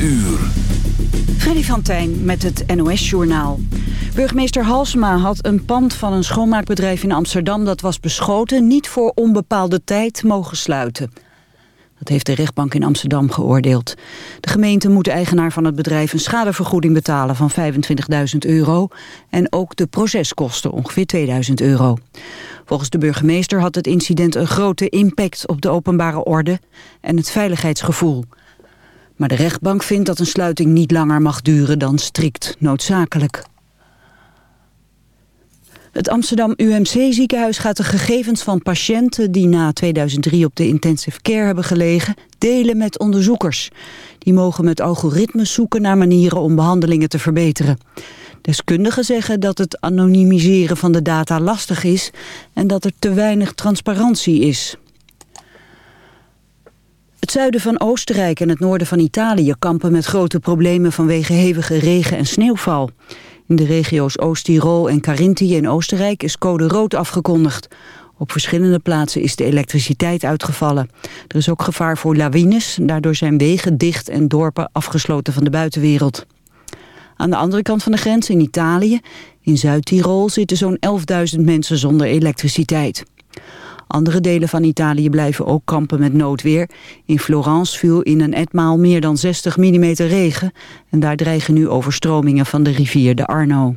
uur. Freddy van Tijn met het NOS-journaal. Burgemeester Halsema had een pand van een schoonmaakbedrijf in Amsterdam... dat was beschoten, niet voor onbepaalde tijd mogen sluiten. Dat heeft de rechtbank in Amsterdam geoordeeld. De gemeente moet de eigenaar van het bedrijf een schadevergoeding betalen van 25.000 euro en ook de proceskosten ongeveer 2.000 euro. Volgens de burgemeester had het incident een grote impact op de openbare orde en het veiligheidsgevoel. Maar de rechtbank vindt dat een sluiting niet langer mag duren dan strikt noodzakelijk. Het Amsterdam UMC-ziekenhuis gaat de gegevens van patiënten... die na 2003 op de intensive care hebben gelegen, delen met onderzoekers. Die mogen met algoritmes zoeken naar manieren om behandelingen te verbeteren. Deskundigen zeggen dat het anonimiseren van de data lastig is... en dat er te weinig transparantie is. Het zuiden van Oostenrijk en het noorden van Italië kampen met grote problemen vanwege hevige regen en sneeuwval. In de regio's Oost-Tirol en Carinthia in Oostenrijk is code rood afgekondigd. Op verschillende plaatsen is de elektriciteit uitgevallen. Er is ook gevaar voor lawines, daardoor zijn wegen dicht en dorpen afgesloten van de buitenwereld. Aan de andere kant van de grens in Italië, in Zuid-Tirol, zitten zo'n 11.000 mensen zonder elektriciteit. Andere delen van Italië blijven ook kampen met noodweer. In Florence viel in een etmaal meer dan 60 mm regen... en daar dreigen nu overstromingen van de rivier de Arno.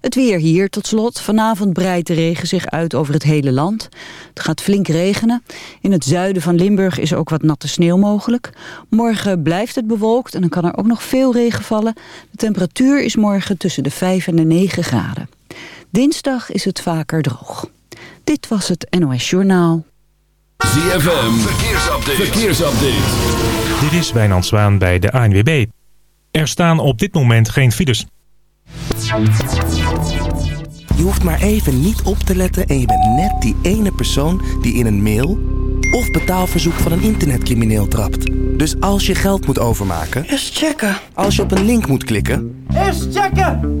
Het weer hier tot slot. Vanavond breidt de regen zich uit over het hele land. Het gaat flink regenen. In het zuiden van Limburg is ook wat natte sneeuw mogelijk. Morgen blijft het bewolkt en dan kan er ook nog veel regen vallen. De temperatuur is morgen tussen de 5 en de 9 graden. Dinsdag is het vaker droog. Dit was het NOS Journaal. ZFM, verkeersupdate. verkeersupdate. Dit is Wijnand Zwaan bij de ANWB. Er staan op dit moment geen files. Je hoeft maar even niet op te letten en je bent net die ene persoon die in een mail of betaalverzoek van een internetcrimineel trapt. Dus als je geld moet overmaken... Eerst checken. Als je op een link moet klikken... Eerst checken!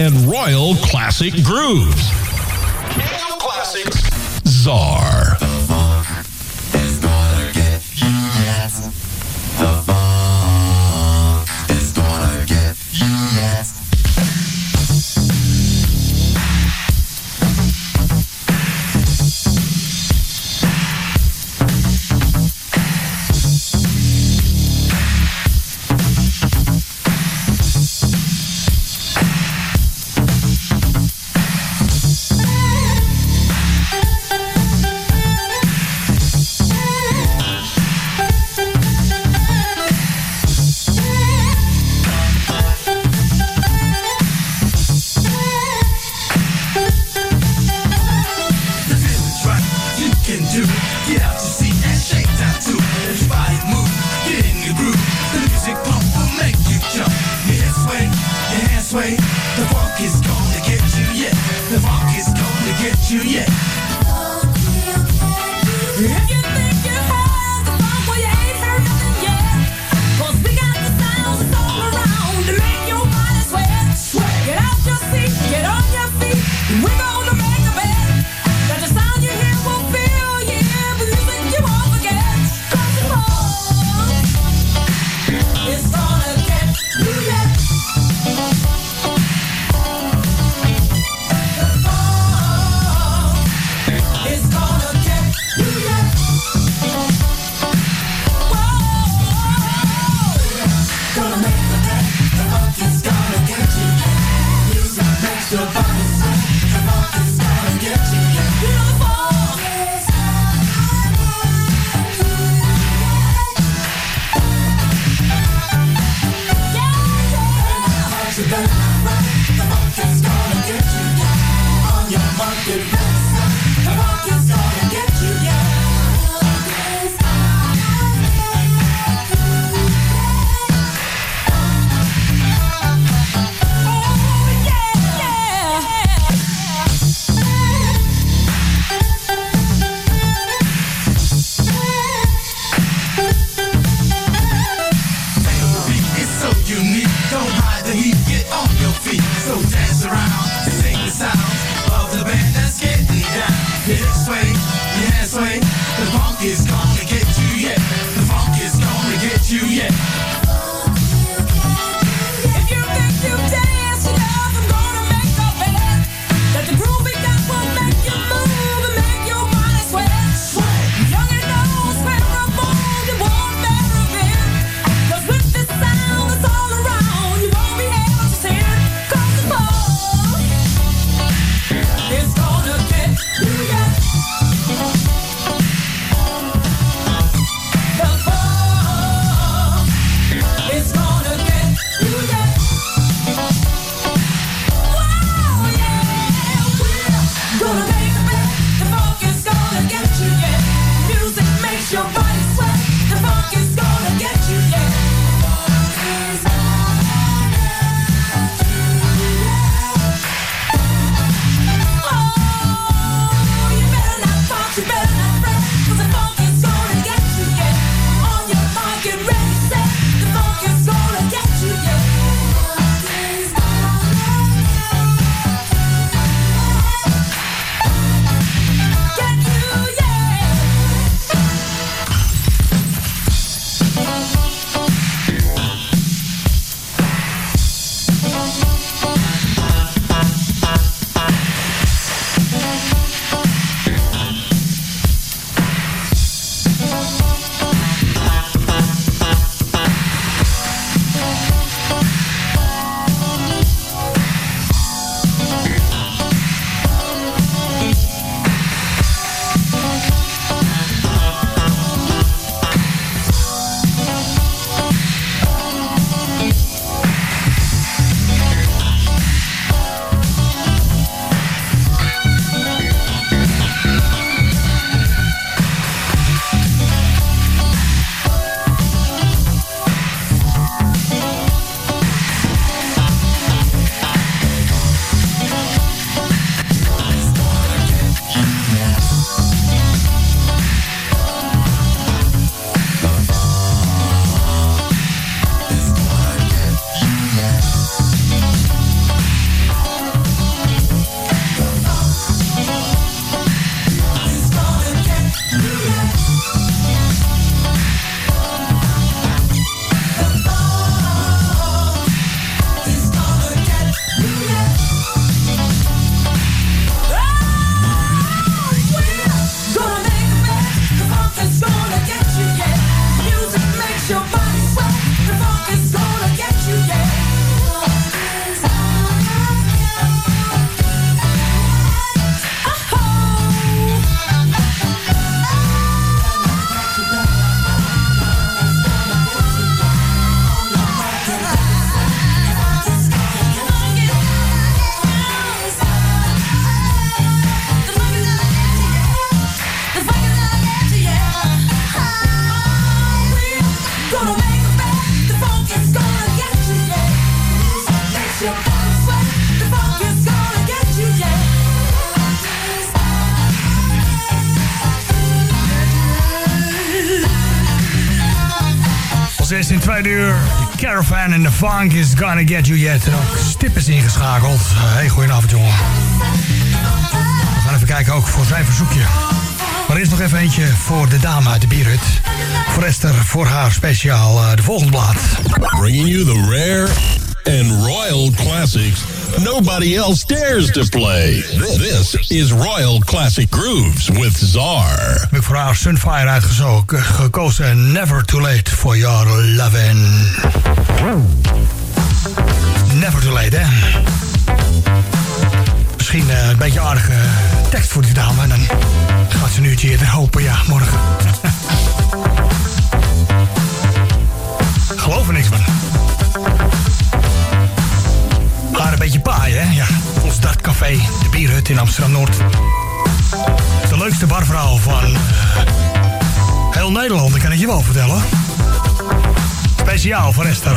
And Royal Classic Grooves. Classics. Czar. Caravan en the Funk is Gonna Get You Yet. En Stip is ingeschakeld. Hey, goedenavond jongen. We gaan even kijken ook voor zijn verzoekje. Maar eerst nog even eentje voor de dame uit de bierhut. Voor Esther, voor haar speciaal uh, de volgende plaat. Bringing you the rare and royal classics nobody else dares to play. This is Royal Classic Grooves with Czar. Ik voor haar Sunfire uitgezogen, gekozen Never Too Late for Your Lovin'. Never Too Late, hè? Misschien uh, een beetje aardige tekst voor die dame. En dan gaat ze een uurtje eerder hopen, ja, morgen. Geloof er niks van. Haar een beetje paaien, hè? Ja, ons Dartcafé, de bierhut in Amsterdam-Noord. De leukste barvrouw van uh, heel Nederland, dat kan ik je wel vertellen. Speciaal voor Esther.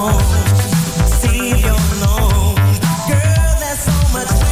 know, see your you know, girl, there's so much.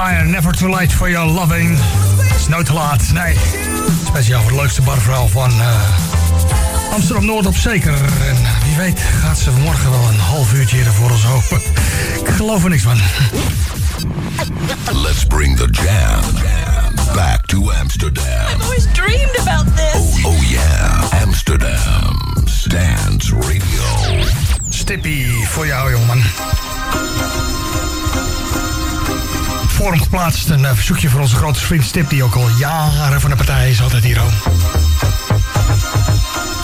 Fire, never too late for your loving. Het is nooit te laat, nee. Speciaal voor het leukste barvrouw van uh, Amsterdam-Noord op zeker. En wie weet gaat ze morgen wel een half uurtje hier voor ons open. Ik geloof er niks van. Let's bring the jam back to Amsterdam. I've always dreamed about this. Oh, oh yeah, Amsterdam's Dance Radio. Stippie voor jou, jongen. Forum geplaatst een uh, verzoekje voor onze grote vriend Stip, die ook al jaren van de partij is, altijd hier ook.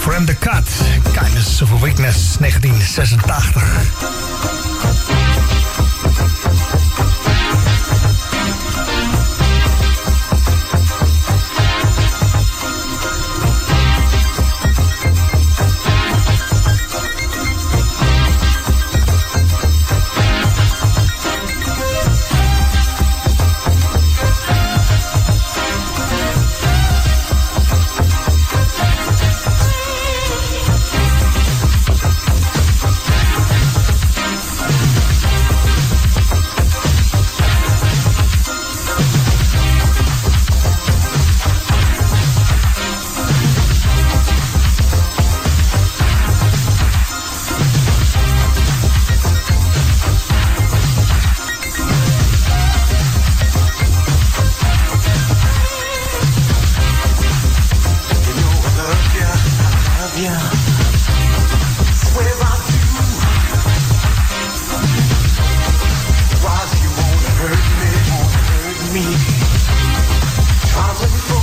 For the Cut, Kindness of a Weakness, 1986. looking for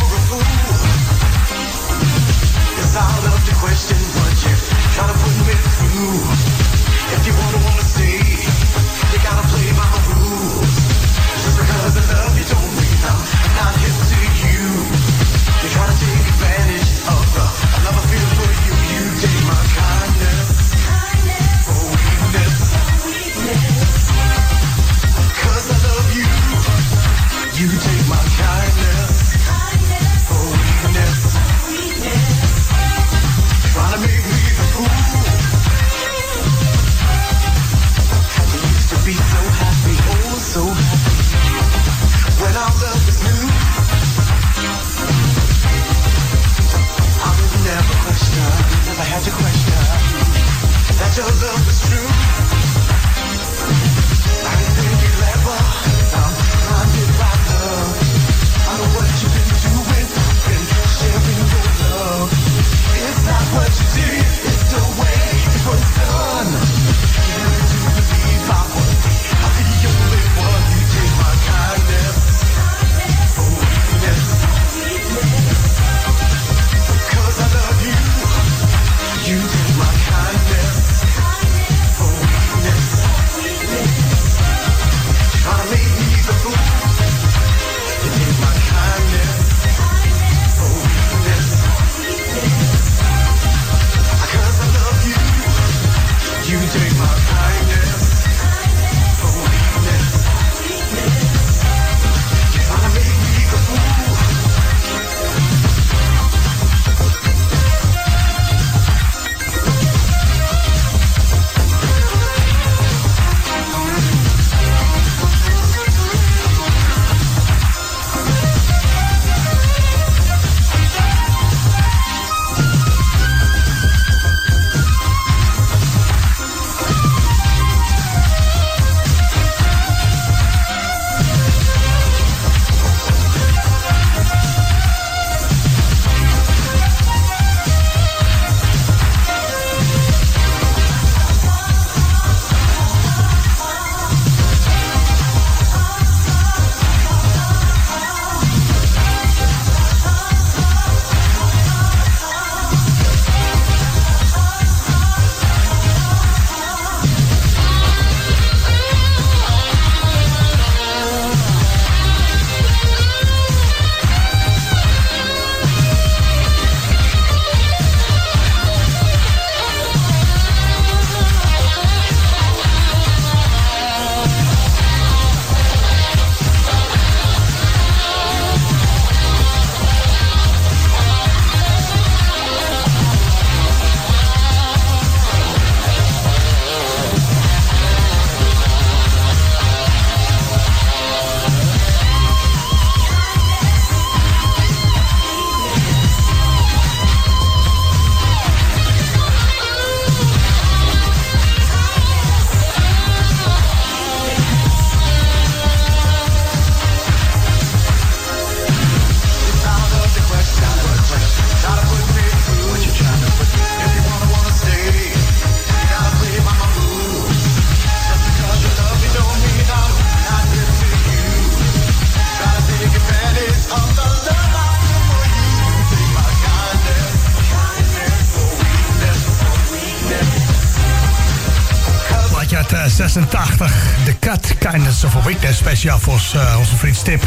1986. The Cut, Kindness of a Weakness. Speciaal voor uh, onze vriend Stip.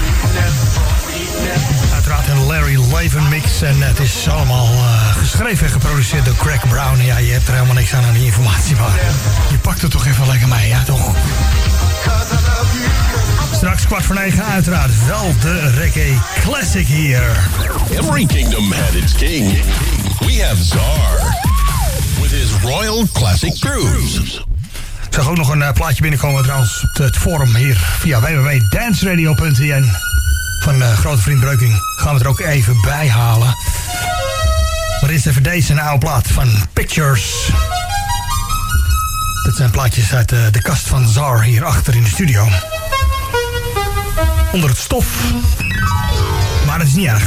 Uiteraard een Larry Laven mix. En het is allemaal uh, geschreven en geproduceerd door Craig Brown. Ja, je hebt er helemaal niks aan aan die informatie. Maar je pakt het toch even lekker mee, ja toch? Straks kwart voor negen uiteraard wel de reggae classic hier. Every kingdom had its king. We have Czar. With his Royal Classic Grooves zag ook nog een eh, plaatje binnenkomen trouwens op het forum hier via www.dansradio.n. van eh, grote vriend Breuking. Gaan we er ook even bij halen. Maar is even deze een oude plaat van Pictures. Dit zijn plaatjes uit de, de kast van Zar hier achter in de studio. Onder het stof. Maar het is niet erg.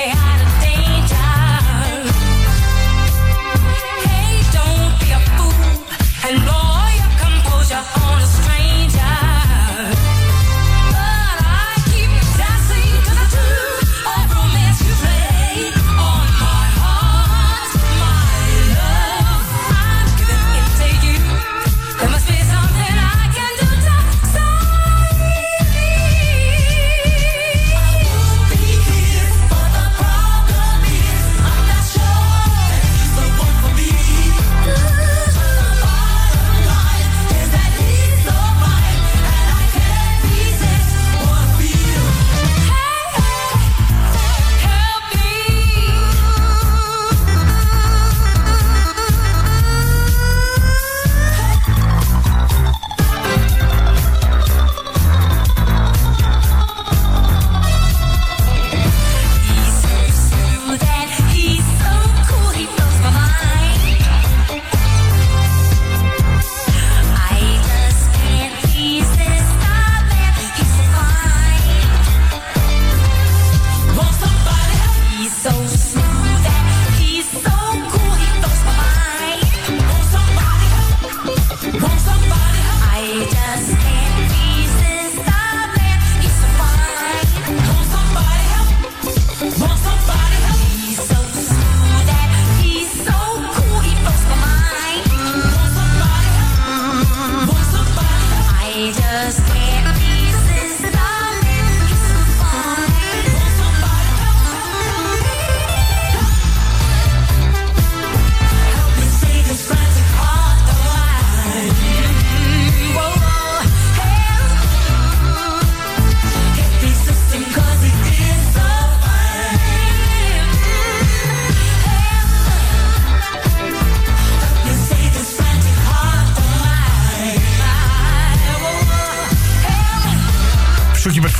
say hi.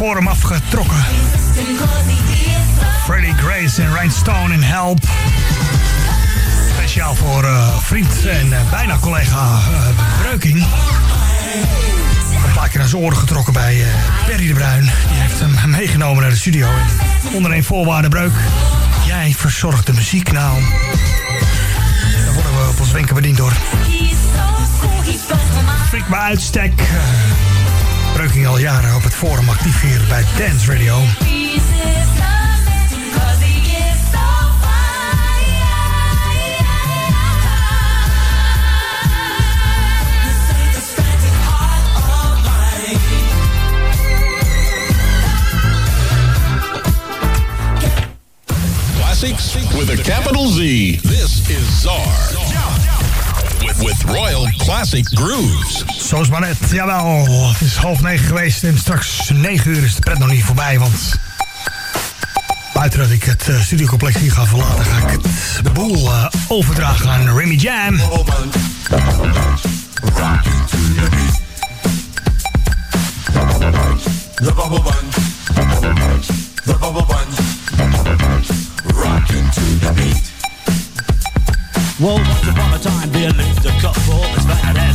Met Forum afgetrokken. Freddie Grace en Rhinestone in Help. Speciaal voor uh, vriend en uh, bijna collega uh, Breuking. Een paar keer naar zijn oren getrokken bij Perry de Bruin. Die heeft hem meegenomen naar de studio. Onder een voorwaarde breuk. Jij verzorgt de muziek nou. Dan worden we op ons wenken bediend door. Freak bij uitstek. Breuking al jaren op het forum actief bij Dance Radio. With a capital Z. This is Czar. With, Royal Classic Grooves. Zo is maar net, jawel. Het is half negen geweest en straks negen uur is de pret nog niet voorbij, want... Buiten dat ik het uh, studiocomplex hier ga verlaten, ga ik het, de boel uh, overdragen aan Remy Jam. The bubble bunch,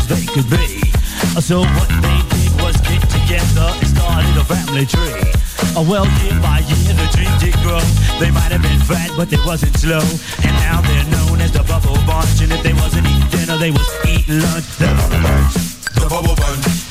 they could be. So what they did was get together and started a family tree. Well, year by year the dream did grow. They might have been fat, but they wasn't slow. And now they're known as the Bubble Bunch. And if they wasn't eating dinner, they was eating lunch. The Bubble Bunch, the Bubble Bunch,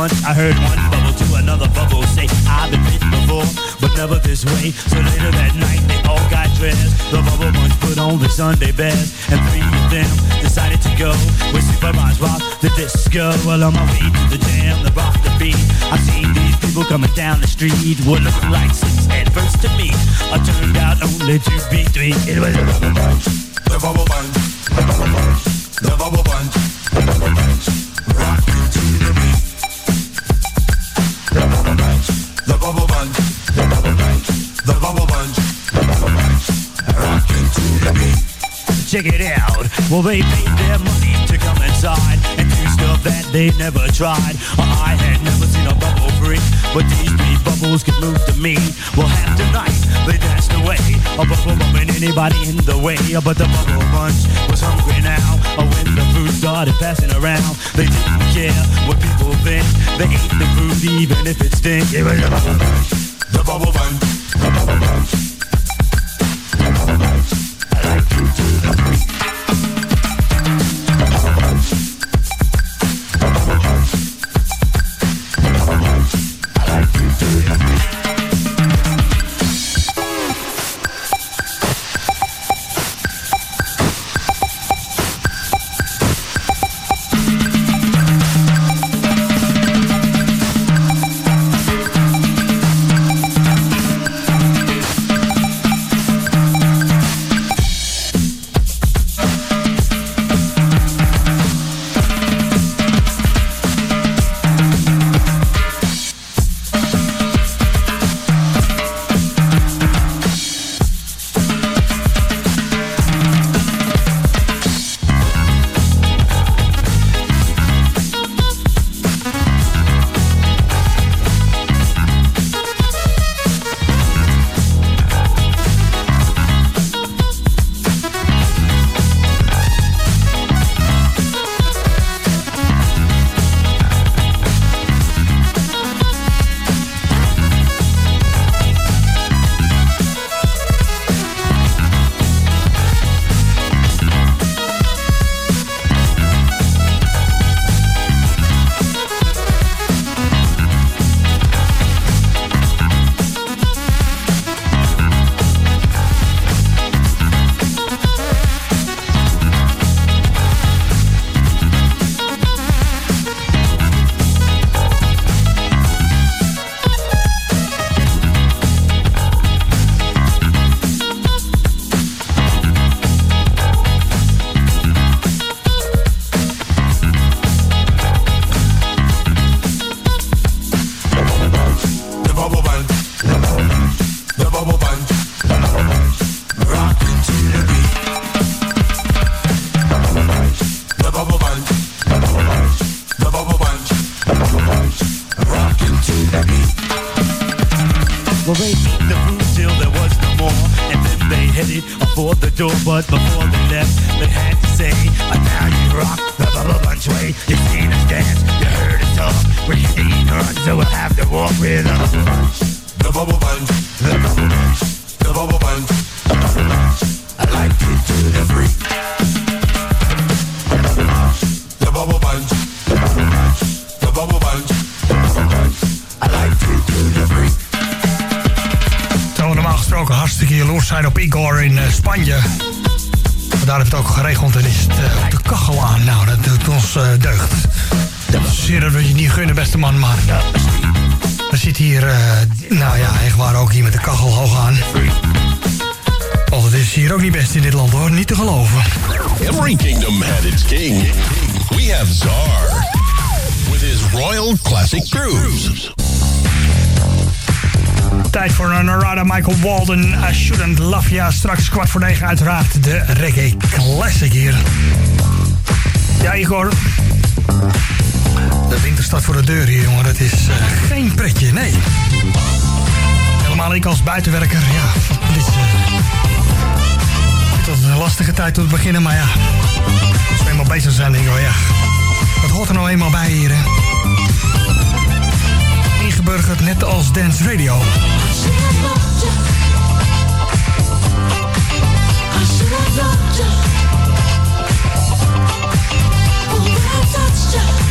bunch. I heard one bubble to another bubble say, I've been bitten before, but never this way. So later that night, they all got dressed. The bubble bunch put on the Sunday best, and three of them decided to go with Superman's Rock the disco. Well, on my way to the jam, the rock the beat. I seen these people coming down the street, were looking like six first to me. I turned out only to be three. It was the bubble bunch, the bubble bunch, the bubble bunch, the bubble bunch, it out. Well, they paid their money to come inside and do stuff that they never tried. I had never seen a bubble freak, but these three bubbles could move to me. Well, half the night they danced away, a bubble bumping anybody in the way. But the bubble bunch was hungry now. Oh, when the food started passing around, they didn't care what people think. They ate the food even if it stinks. It was the bubble bunch, the bubble bunch, the bubble bunch, Well, they beat the groove till there was no more, and then they headed for the door. But before they left, they had to say, "Now you rock the bubble bunch way. You seen us dance, you heard us talk. We're hitting on, so we have to walk with us." The bubble bunch, the bubble bunch. Jaloers zijn op Igor in eh, Spanje. Daar heeft het ook geregeld en is het eh, de kachel aan. Nou, dat doet ons eh, deugd. Zeer dat we je niet gunnen, beste man, maar... We zitten hier, nou ja, echt waar ook hier met de kachel hoog aan. Want het is hier ook niet best in dit land hoor, niet te geloven. Every kingdom had its king. We have Czar with his royal classic grooves. Tijd voor een Narada Michael Walden. I Shouldn't Love Ya. Straks kwart voor negen uiteraard de reggae classic hier. Ja, Igor. De winter staat voor de deur hier, jongen. Dat is eh, geen pretje, nee. Helemaal ik als buitenwerker, ja. Het is, eh, was een lastige tijd om te beginnen, maar ja. Als we eenmaal bezig zijn, wel, ja. Dat hoort er nou eenmaal bij hier, hè. Ingeburgerd net als Dance Radio. Just didn't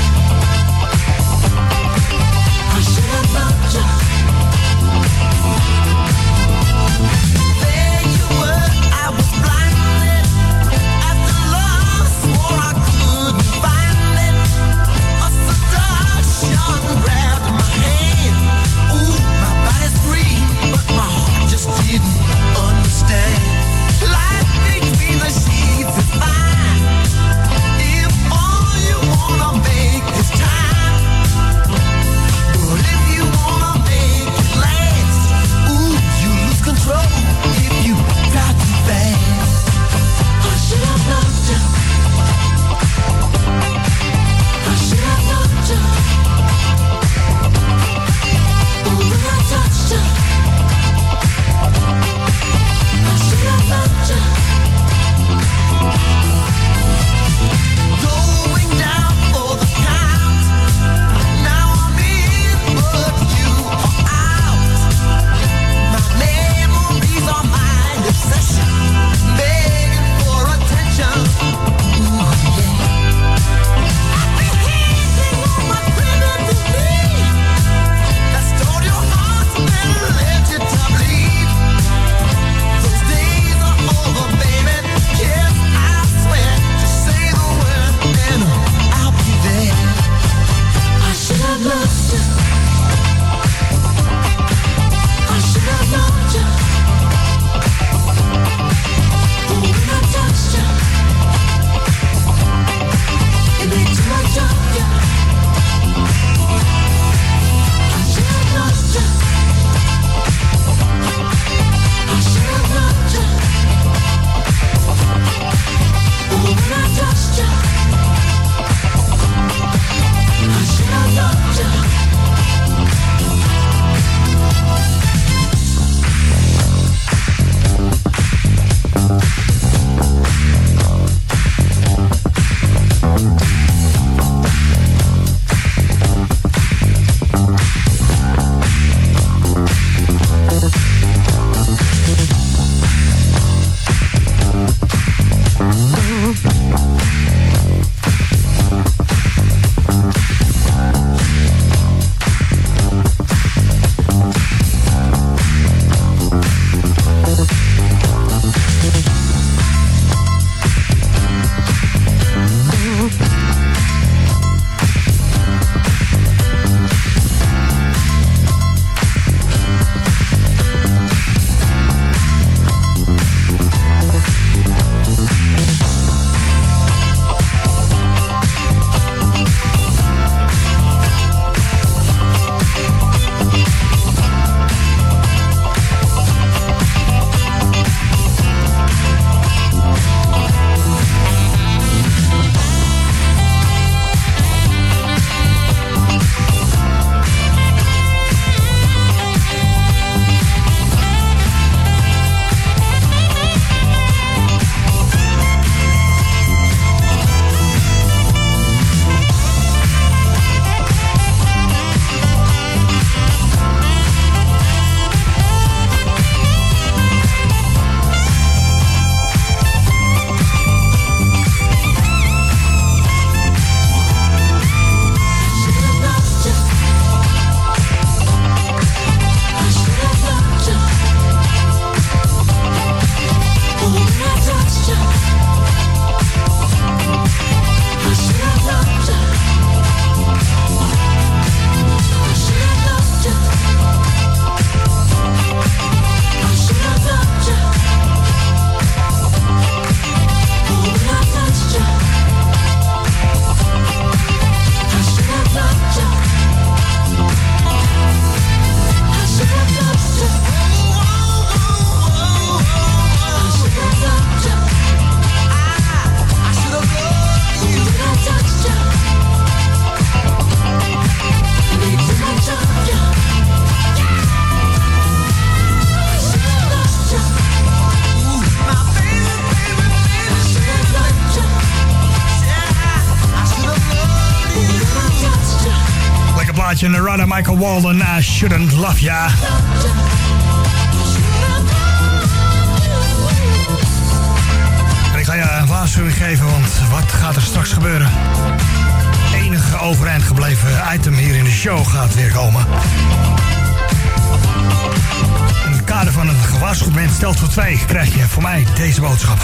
Michael Walden, I Shouldn't Love Ya. Ik ga je een waarschuwing geven, want wat gaat er straks gebeuren? Enige overeind gebleven item hier in de show gaat weer komen. In het kader van een gewaarschuwd stelt voor twee krijg je voor mij deze boodschap.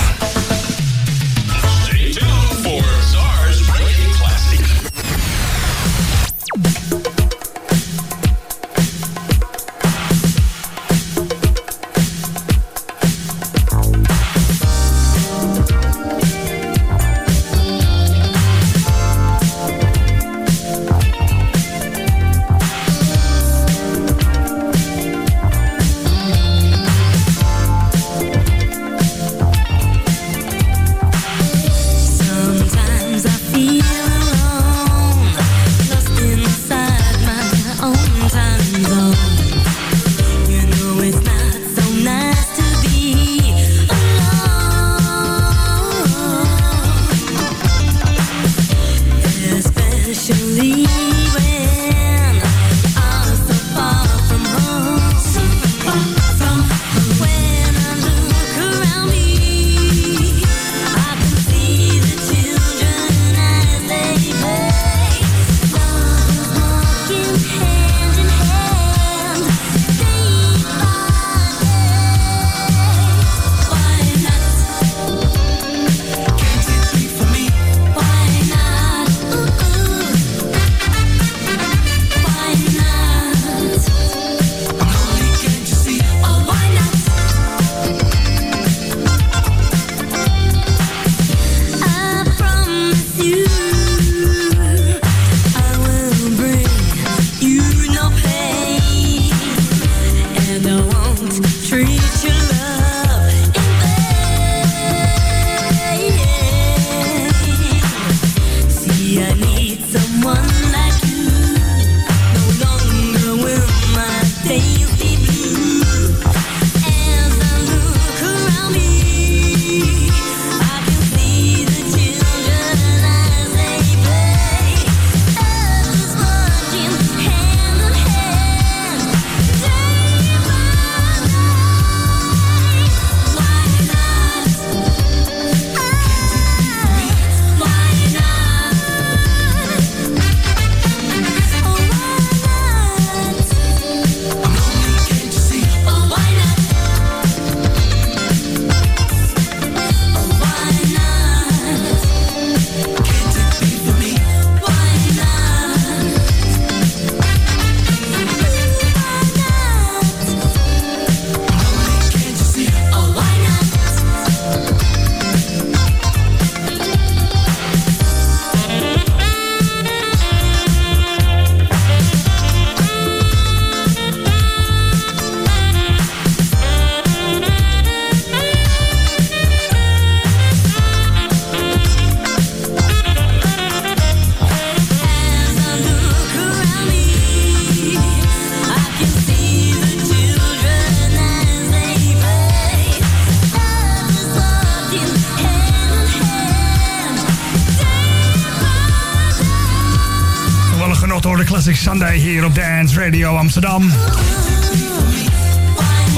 Classic Sunday hier op Dance Radio Amsterdam.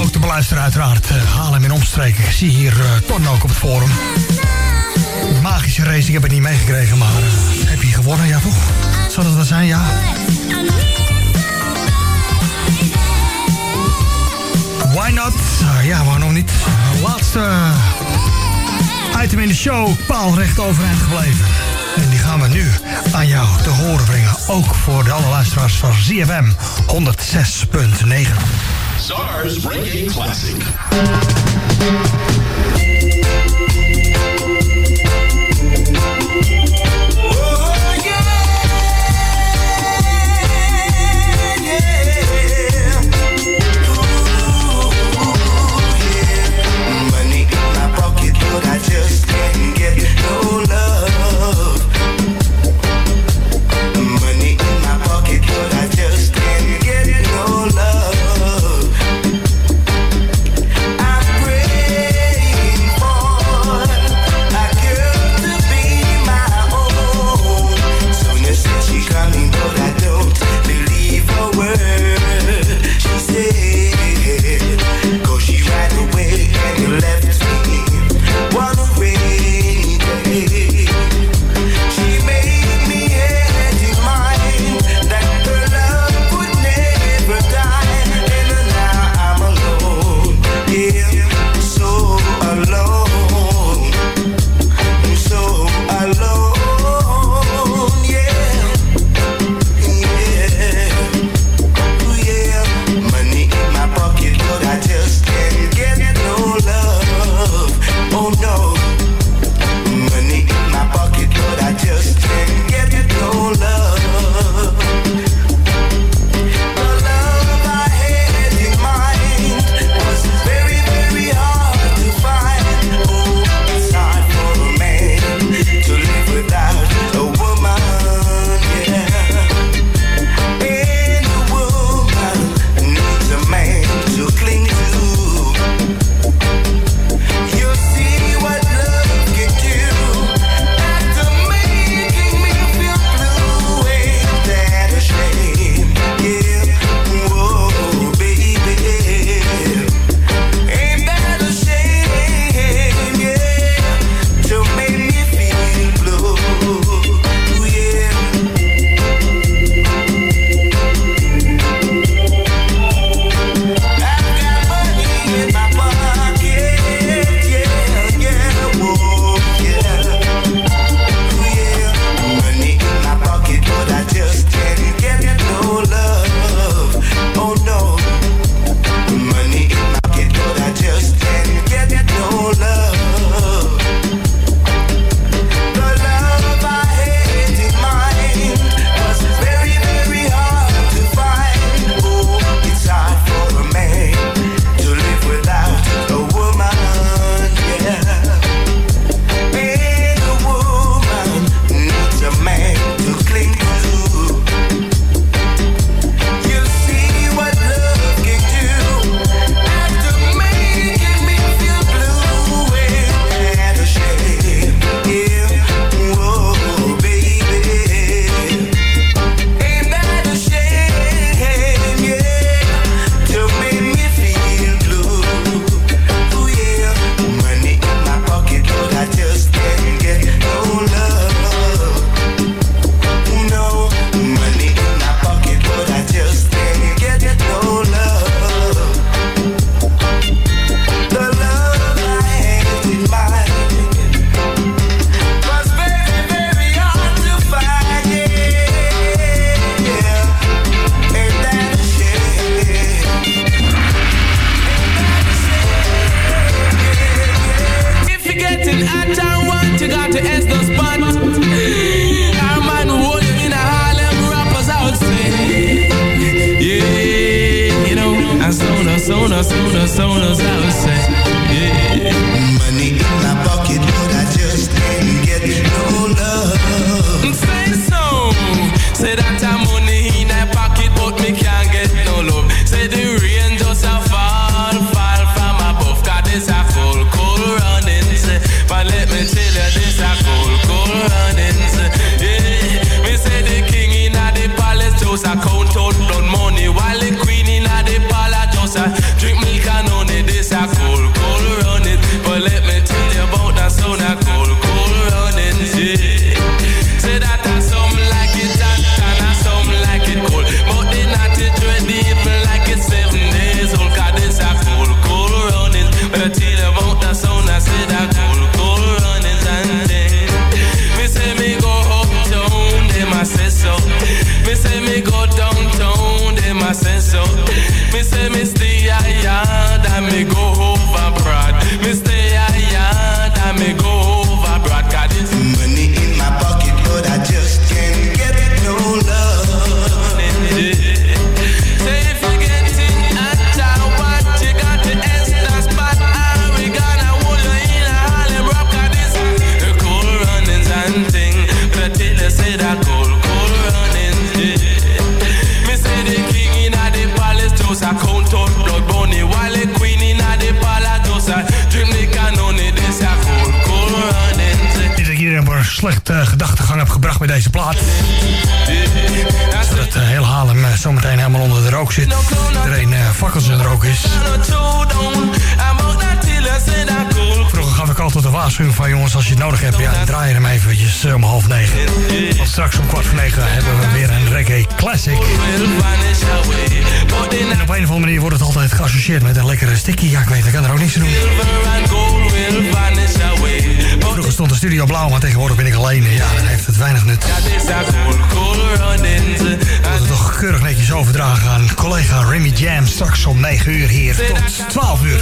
Ook te beluisteren uiteraard. Uh, Haarlem in omstreken. Ik zie hier uh, Ton ook op het forum. Magische race, ik heb het niet meegekregen, maar uh, heb je gewonnen? Ja toch? Zou dat wel zijn? Ja. Why not? Ja, waarom niet? Laatste item in de show, paalrecht overeind gebleven. En die gaan we nu aan jou te horen brengen. Ook voor de alle luisteraars van ZFM 106.9. Czar's Reggae Classic. Het nodig hebt, ja, draai hem eventjes eh, om half negen. Want straks om kwart voor negen hebben we weer een reggae classic. En op een of andere manier wordt het altijd geassocieerd met een lekkere sticky. Ja, ik weet, ik kan er ook niks aan doen. Vroeger studio blauw, maar tegenwoordig ben ik alleen. Ja, dan heeft het weinig nut. We worden toch keurig netjes overdragen aan collega Remy Jam. Straks om 9 uur hier tot 12 uur.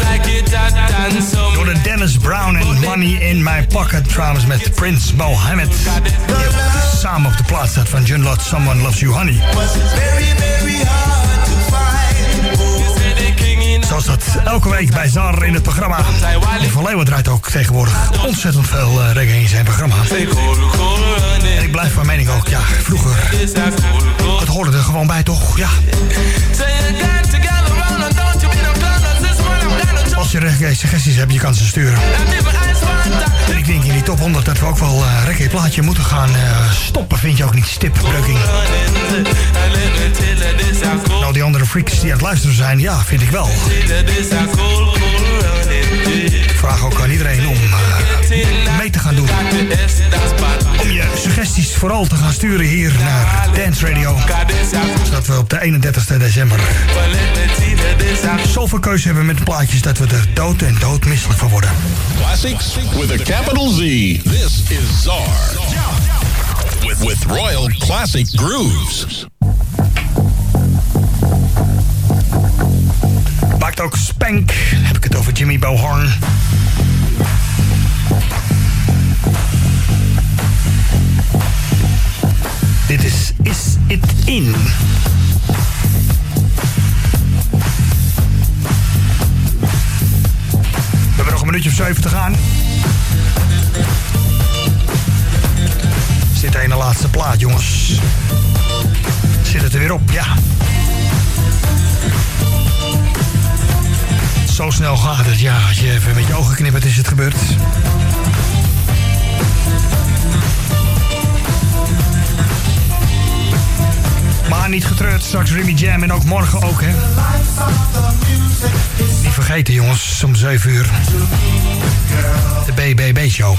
Door de Dennis Brown en Money in My Pocket. Trouwens met Prince Mohammed. Die samen op de plaats staat van John Lott, Someone Loves You Honey. Zoals dat elke week bij Zar in het programma. Van Leeuwen draait ook tegenwoordig ontzettend veel eh, reggae in zijn programma. Ik blijf van mening ook, ja, vroeger. Het hoorde er gewoon bij, toch? Ja. Als je suggesties hebt, je kan ze sturen. En ik denk in die top 100 dat we ook wel eh reggae plaatje moeten gaan eh, stoppen. Vind je ook niet, stipbreuking? Nou, die andere freaks die aan het luisteren zijn, ja, vind ik wel. Ik vraag ook aan iedereen om eh, mee te gaan doen. Om je suggesties vooral te gaan sturen hier naar Dance Radio. Zodat we op de 31 december zoveel keuze hebben met plaatjes dat we er dood en dood misselijk van worden. Classics with a capital Z. This is Czar. With, with Royal Classic Grooves. Maakt ook Spank. Heb ik het over Jimmy Bohorn. Dit is Is It In. We hebben nog een minuutje of zeven te gaan. De ene laatste plaat, jongens? Zit het er weer op? Ja. Zo snel gaat het, ja. Als je even met je ogen knippert, is het gebeurd. Maar niet getreurd, straks Remy Jam en ook morgen ook, hè. Niet vergeten, jongens, om 7 uur. De BBB-show.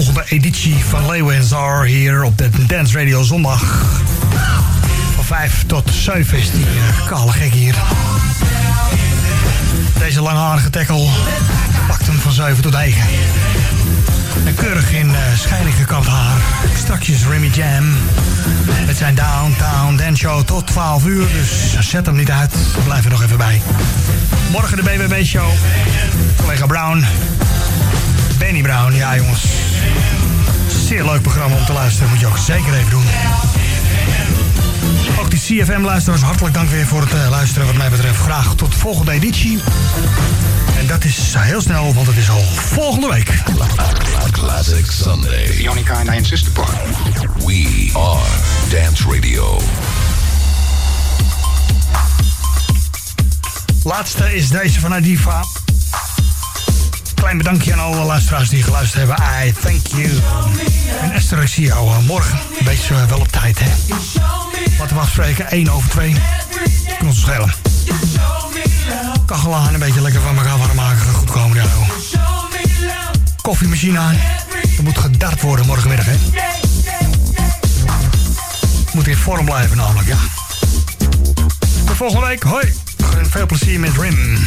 Volgende editie van Leeuwen en Zar hier op de Dance Radio zondag. Van 5 tot 7 is die eh, kale gek hier. Deze langharige tackle pakt hem van 7 tot 9. En keurig in uh, schijnig gekapt haar. Strakjes Remy Jam. Met zijn Downtown Dance Show tot 12 uur. Dus zet hem niet uit. Blijf er nog even bij. Morgen de BBB Show. Collega Brown. Benny Brown. Ja jongens. Zeer leuk programma om te luisteren. Moet je ook zeker even doen. Ook die CFM-luisteraars, hartelijk dank weer voor het uh, luisteren. Wat mij betreft graag tot de volgende editie. En dat is heel snel, want het is al volgende week. Classic Sunday. The only kind I insist upon. We are Dance Radio. Laatste is deze van Adiva. Klein bedankje aan alle luisteraars die geluisterd hebben. I thank you. En Esther, ik zie jou uh, morgen. Wees uh, wel op tijd, hè? Laten we afspreken, 1 over 2. Kan ons schelen. Kachel aan, een beetje lekker van elkaar warm maken. Goed komen, ja, joh. Koffiemachine aan. Er moet gedart worden morgenmiddag, hè? Moet in vorm blijven, namelijk, ja. Tot volgende week, hoi. Veel plezier met Rim.